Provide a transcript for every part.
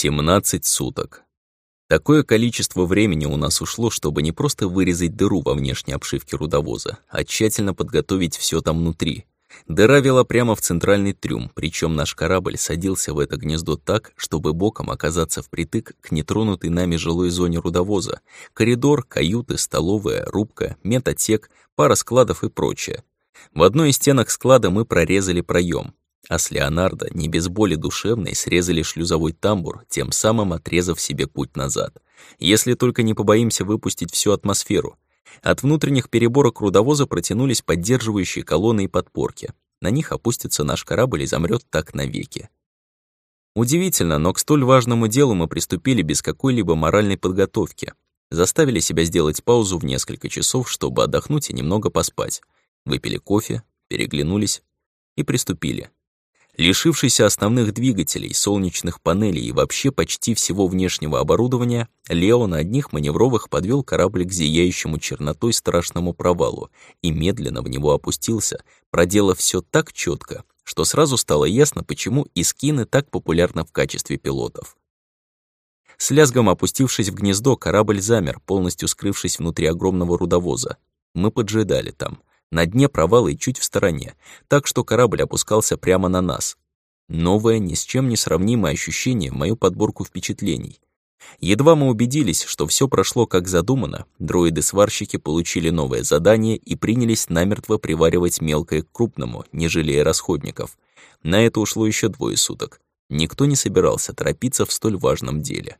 17 суток. Такое количество времени у нас ушло, чтобы не просто вырезать дыру во внешней обшивке рудовоза, а тщательно подготовить все там внутри. Дыра вела прямо в центральный трюм, причем наш корабль садился в это гнездо так, чтобы боком оказаться впритык к нетронутой нами жилой зоне рудовоза. Коридор, каюты, столовая, рубка, медотсек, пара складов и прочее. В одной из стенок склада мы прорезали проем, а с Леонардо не без боли душевной срезали шлюзовой тамбур, тем самым отрезав себе путь назад. Если только не побоимся выпустить всю атмосферу. От внутренних переборок рудовоза протянулись поддерживающие колонны и подпорки. На них опустится наш корабль и замрет так навеки. Удивительно, но к столь важному делу мы приступили без какой-либо моральной подготовки. Заставили себя сделать паузу в несколько часов, чтобы отдохнуть и немного поспать. Выпили кофе, переглянулись и приступили. Лишившийся основных двигателей, солнечных панелей и вообще почти всего внешнего оборудования, Лео на одних маневровых подвел корабль к зияющему чернотой страшному провалу и медленно в него опустился, проделав все так четко, что сразу стало ясно, почему искины так популярны в качестве пилотов. С лязгом опустившись в гнездо, корабль замер, полностью скрывшись внутри огромного рудовоза. Мы поджидали там — на дне провала и чуть в стороне, так что корабль опускался прямо на нас. Новое, ни с чем не сравнимое ощущение мою подборку впечатлений. Едва мы убедились, что все прошло как задумано, дроиды-сварщики получили новое задание и принялись намертво приваривать мелкое к крупному, не жалея расходников. На это ушло еще двое суток. Никто не собирался торопиться в столь важном деле.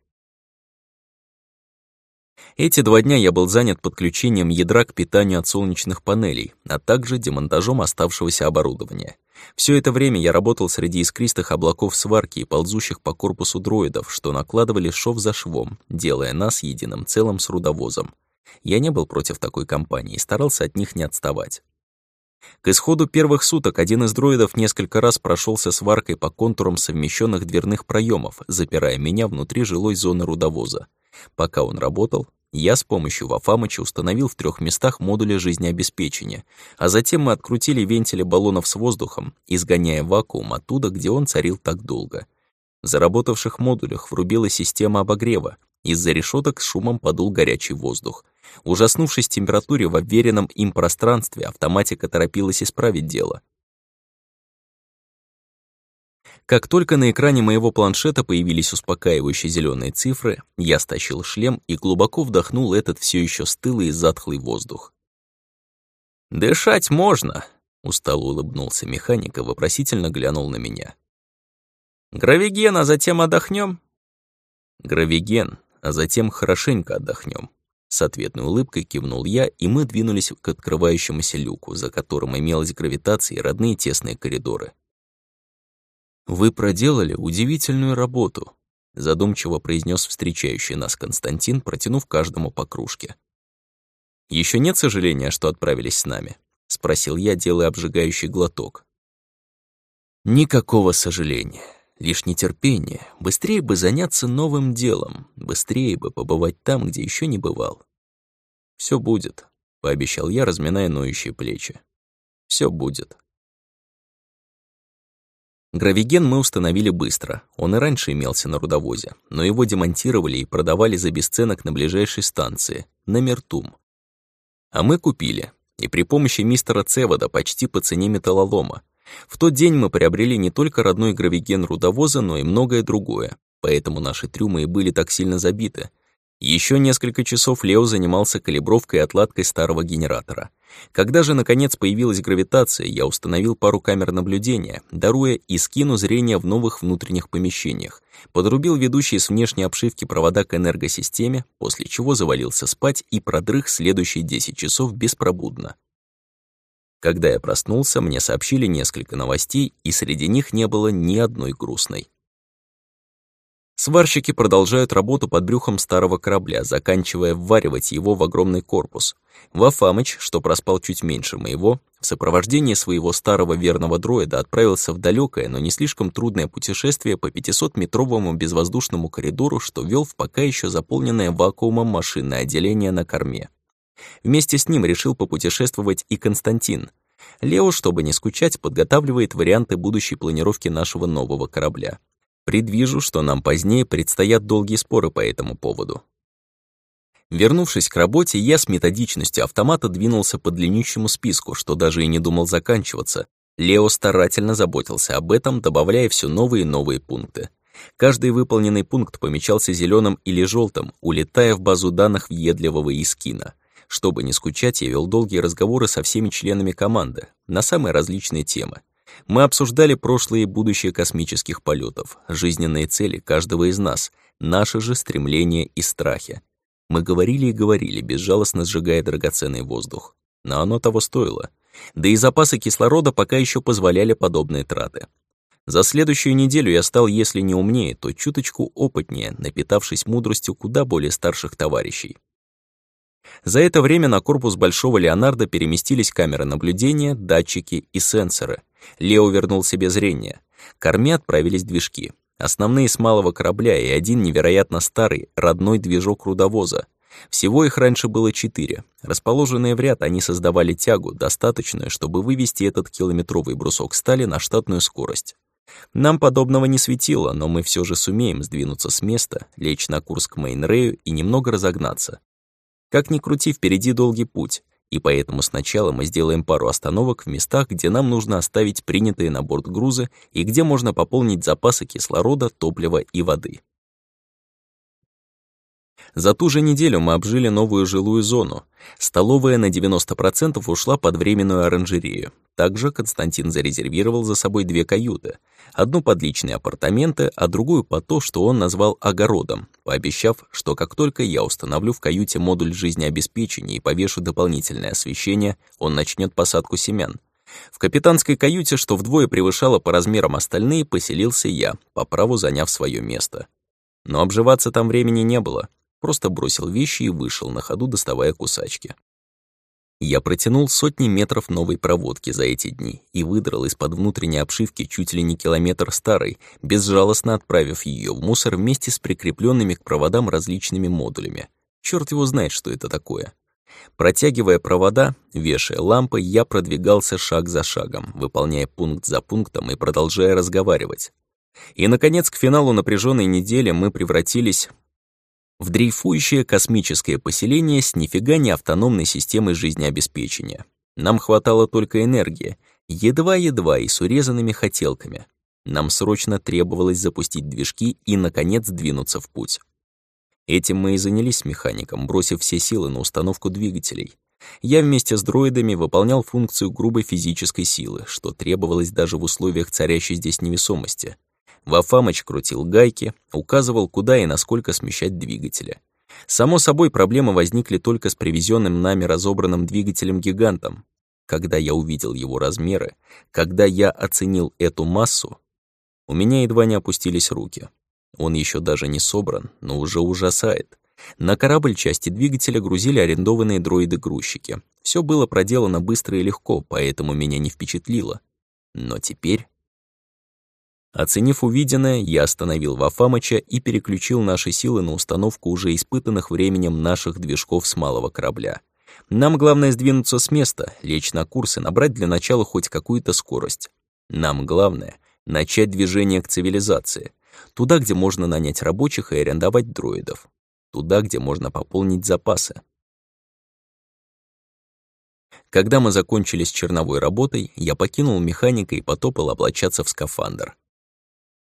Эти два дня я был занят подключением ядра к питанию от солнечных панелей, а также демонтажом оставшегося оборудования. Все это время я работал среди искристых облаков сварки и ползущих по корпусу дроидов, что накладывали шов за швом, делая нас единым целым с рудовозом. Я не был против такой компании и старался от них не отставать. К исходу первых суток один из дроидов несколько раз прошелся сваркой по контурам совмещенных дверных проемов, запирая меня внутри жилой зоны рудовоза. Пока он работал, я с помощью Вафамыча установил в трех местах модули жизнеобеспечения, а затем мы открутили вентили баллонов с воздухом, изгоняя вакуум оттуда, где он царил так долго. В заработавших модулях врубилась система обогрева, из-за решеток с шумом подул горячий воздух. Ужаснувшись температуре в обверенном им пространстве, автоматика торопилась исправить дело. Как только на экране моего планшета появились успокаивающие зеленые цифры, я стащил шлем и глубоко вдохнул этот все еще стылый и затхлый воздух. «Дышать можно», — устало улыбнулся механик и вопросительно глянул на меня. «Гравиген, а затем отдохнем?» «Гравиген, а затем хорошенько отдохнем. С ответной улыбкой кивнул я, и мы двинулись к открывающемуся люку, за которым имелась гравитация и родные тесные коридоры. «Вы проделали удивительную работу», — задумчиво произнес встречающий нас Константин, протянув каждому по кружке. Еще нет сожаления, что отправились с нами?» — спросил я, делая обжигающий глоток. «Никакого сожаления, лишь нетерпение. Быстрее бы заняться новым делом, быстрее бы побывать там, где еще не бывал». Все будет», — пообещал я, разминая ноющие плечи. Все будет». Гравиген мы установили быстро. Он и раньше имелся на рудовозе, но его демонтировали и продавали за бесценок на ближайшей станции, на Мертум. А мы купили, и при помощи мистера Цевода почти по цене металлолома. В тот день мы приобрели не только родной гравиген рудовоза, но и многое другое, поэтому наши трюмы и были так сильно забиты. Еще несколько часов Лео занимался калибровкой и отладкой старого генератора. Когда же, наконец, появилась гравитация, я установил пару камер наблюдения, даруя и скину зрения в новых внутренних помещениях, подрубил ведущие с внешней обшивки провода к энергосистеме, после чего завалился спать и продрых следующие 10 часов беспробудно. Когда я проснулся, мне сообщили несколько новостей, и среди них не было ни одной грустной. Сварщики продолжают работу под брюхом старого корабля, заканчивая вваривать его в огромный корпус. Вафамыч, что проспал чуть меньше моего, в сопровождении своего старого верного дроида отправился в далекое, но не слишком трудное путешествие по 500-метровому безвоздушному коридору, что вел в пока еще заполненное вакуумом машинное отделение на корме. Вместе с ним решил попутешествовать и Константин. Лео, чтобы не скучать, подготавливает варианты будущей планировки нашего нового корабля. Предвижу, что нам позднее предстоят долгие споры по этому поводу. Вернувшись к работе, я с методичностью автомата двинулся по длиннющему списку, что даже и не думал заканчиваться. Лео старательно заботился об этом, добавляя все новые и новые пункты. Каждый выполненный пункт помечался зеленым или желтым, улетая в базу данных въедливого искина. Чтобы не скучать, я вел долгие разговоры со всеми членами команды на самые различные темы. Мы обсуждали прошлое и будущее космических полетов, жизненные цели каждого из нас, наши же стремления и страхи. Мы говорили и говорили, безжалостно сжигая драгоценный воздух. Но оно того стоило. Да и запасы кислорода пока еще позволяли подобные траты. За следующую неделю я стал, если не умнее, то чуточку опытнее, напитавшись мудростью куда более старших товарищей. За это время на корпус Большого Леонардо переместились камеры наблюдения, датчики и сенсоры. Лео вернул себе зрение. К корме отправились движки. Основные с малого корабля и один невероятно старый, родной движок рудовоза. Всего их раньше было четыре. Расположенные в ряд, они создавали тягу, достаточную, чтобы вывести этот километровый брусок стали на штатную скорость. Нам подобного не светило, но мы все же сумеем сдвинуться с места, лечь на курс к Мейнрею и немного разогнаться. Как ни крути, впереди долгий путь, и поэтому сначала мы сделаем пару остановок в местах, где нам нужно оставить принятые на борт грузы и где можно пополнить запасы кислорода, топлива и воды. За ту же неделю мы обжили новую жилую зону. Столовая на 90% ушла под временную оранжерею. Также Константин зарезервировал за собой две каюты. Одну под личные апартаменты, а другую под то, что он назвал огородом, пообещав, что как только я установлю в каюте модуль жизнеобеспечения и повешу дополнительное освещение, он начнет посадку семян. В капитанской каюте, что вдвое превышало по размерам остальные, поселился я, по праву заняв свое место. Но обживаться там времени не было. Просто бросил вещи и вышел, на ходу доставая кусачки. Я протянул сотни метров новой проводки за эти дни и выдрал из-под внутренней обшивки чуть ли не километр старой, безжалостно отправив ее в мусор вместе с прикрепленными к проводам различными модулями. Черт его знает, что это такое. Протягивая провода, вешая лампы, я продвигался шаг за шагом, выполняя пункт за пунктом и продолжая разговаривать. И, наконец, к финалу напряженной недели мы превратились в дрейфующее космическое поселение с нифига не автономной системой жизнеобеспечения. Нам хватало только энергии, едва-едва и с урезанными хотелками. Нам срочно требовалось запустить движки и, наконец, двинуться в путь. Этим мы и занялись механиком, бросив все силы на установку двигателей. Я вместе с дроидами выполнял функцию грубой физической силы, что требовалось даже в условиях царящей здесь невесомости — Вафамыч крутил гайки, указывал, куда и насколько смещать двигатели. Само собой, проблемы возникли только с привезенным нами разобранным двигателем-гигантом. Когда я увидел его размеры, когда я оценил эту массу, у меня едва не опустились руки. Он еще даже не собран, но уже ужасает. На корабль части двигателя грузили арендованные дроиды-грузчики. Все было проделано быстро и легко, поэтому меня не впечатлило. Но теперь Оценив увиденное, я остановил Вафамыча и переключил наши силы на установку уже испытанных временем наших движков с малого корабля. Нам главное сдвинуться с места, лечь на курс и набрать для начала хоть какую-то скорость. Нам главное — начать движение к цивилизации. Туда, где можно нанять рабочих и арендовать дроидов. Туда, где можно пополнить запасы. Когда мы закончили с черновой работой, я покинул механика и потопал облачаться в скафандр.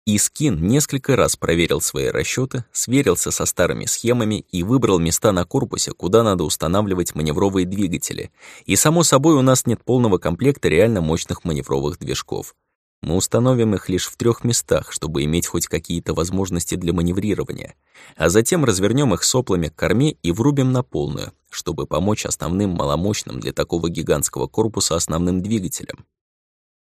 Искин несколько раз проверил свои расчеты, сверился со старыми схемами и выбрал места на корпусе, куда надо устанавливать маневровые двигатели. И, само собой, у нас нет полного комплекта реально мощных маневровых движков. Мы установим их лишь в трех местах, чтобы иметь хоть какие-то возможности для маневрирования, а затем развернем их соплами к корме и врубим на полную, чтобы помочь основным маломощным для такого гигантского корпуса основным двигателям.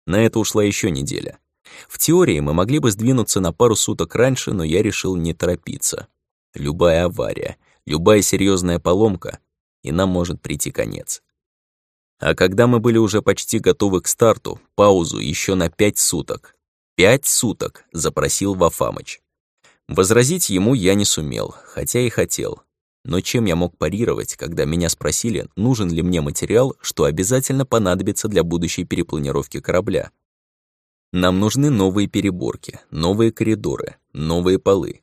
На это ушла еще неделя. В теории мы могли бы сдвинуться на пару суток раньше, но я решил не торопиться. Любая авария, любая серьезная поломка, и нам может прийти конец. А когда мы были уже почти готовы к старту, паузу еще на пять суток. «Пять суток!» — запросил Вафамыч. Возразить ему я не сумел, хотя и хотел. Но чем я мог парировать, когда меня спросили, нужен ли мне материал, что обязательно понадобится для будущей перепланировки корабля? Нам нужны новые переборки, новые коридоры, новые полы.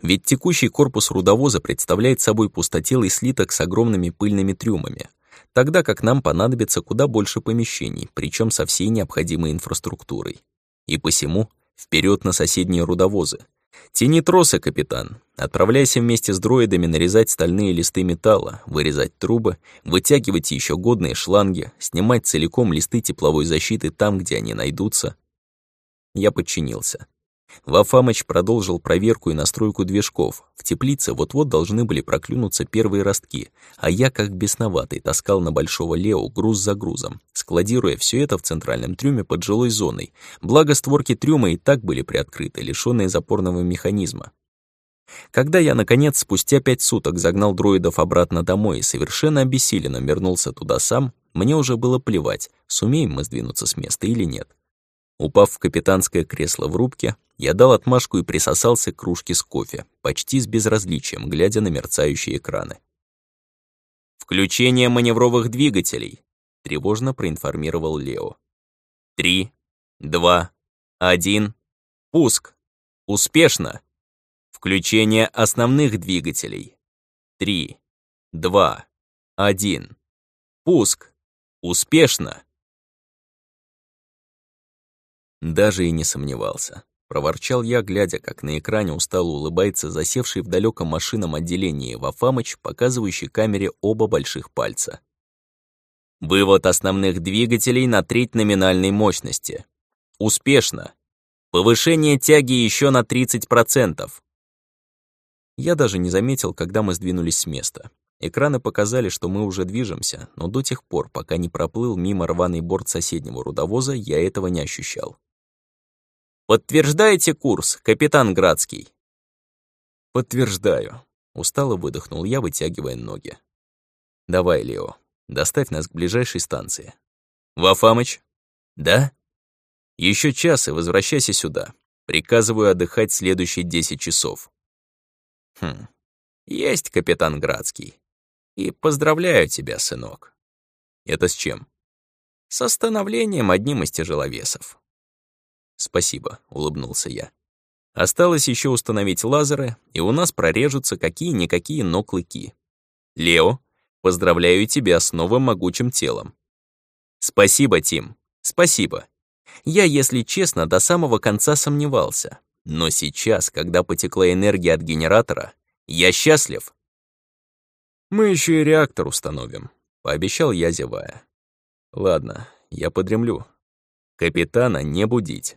Ведь текущий корпус рудовоза представляет собой пустотелый слиток с огромными пыльными трюмами, тогда как нам понадобится куда больше помещений, причем со всей необходимой инфраструктурой. И посему вперед на соседние рудовозы. Тяни тросы, капитан. Отправляйся вместе с дроидами нарезать стальные листы металла, вырезать трубы, вытягивать еще годные шланги, снимать целиком листы тепловой защиты там, где они найдутся. Я подчинился. Вафамыч продолжил проверку и настройку движков. В теплице вот-вот должны были проклюнуться первые ростки, а я, как бесноватый, таскал на Большого Лео груз за грузом, складируя все это в центральном трюме под жилой зоной, благо створки трюма и так были приоткрыты, лишённые запорного механизма. Когда я, наконец, спустя пять суток загнал дроидов обратно домой и совершенно обессиленно вернулся туда сам, мне уже было плевать, сумеем мы сдвинуться с места или нет. Упав в капитанское кресло в рубке, я дал отмашку и присосался к кружке с кофе, почти с безразличием, глядя на мерцающие экраны. «Включение маневровых двигателей», — тревожно проинформировал Лео. «Три, два, один, пуск! Успешно! Включение основных двигателей. Три, два, один, пуск! Успешно!» Даже и не сомневался. Проворчал я, глядя, как на экране устало улыбается засевший в далеком машинном отделении Вафамыч, показывающий камере оба больших пальца. Вывод основных двигателей на треть номинальной мощности. Успешно. Повышение тяги еще на 30%. Я даже не заметил, когда мы сдвинулись с места. Экраны показали, что мы уже движемся, но до тех пор, пока не проплыл мимо рваный борт соседнего рудовоза, я этого не ощущал. «Подтверждаете курс, капитан Градский?» «Подтверждаю», — устало выдохнул я, вытягивая ноги. «Давай, Лео, доставь нас к ближайшей станции». «Вафамыч?» «Да?» Еще час и возвращайся сюда. Приказываю отдыхать следующие десять часов». «Хм, есть, капитан Градский. И поздравляю тебя, сынок». «Это с чем?» «С становлением одним из тяжеловесов. «Спасибо», — улыбнулся я. «Осталось еще установить лазеры, и у нас прорежутся какие-никакие, но клыки. Лео, поздравляю тебя с новым могучим телом». «Спасибо, Тим, спасибо. Я, если честно, до самого конца сомневался. Но сейчас, когда потекла энергия от генератора, я счастлив». «Мы еще и реактор установим», — пообещал я, зевая. «Ладно, я подремлю. Капитана не будить».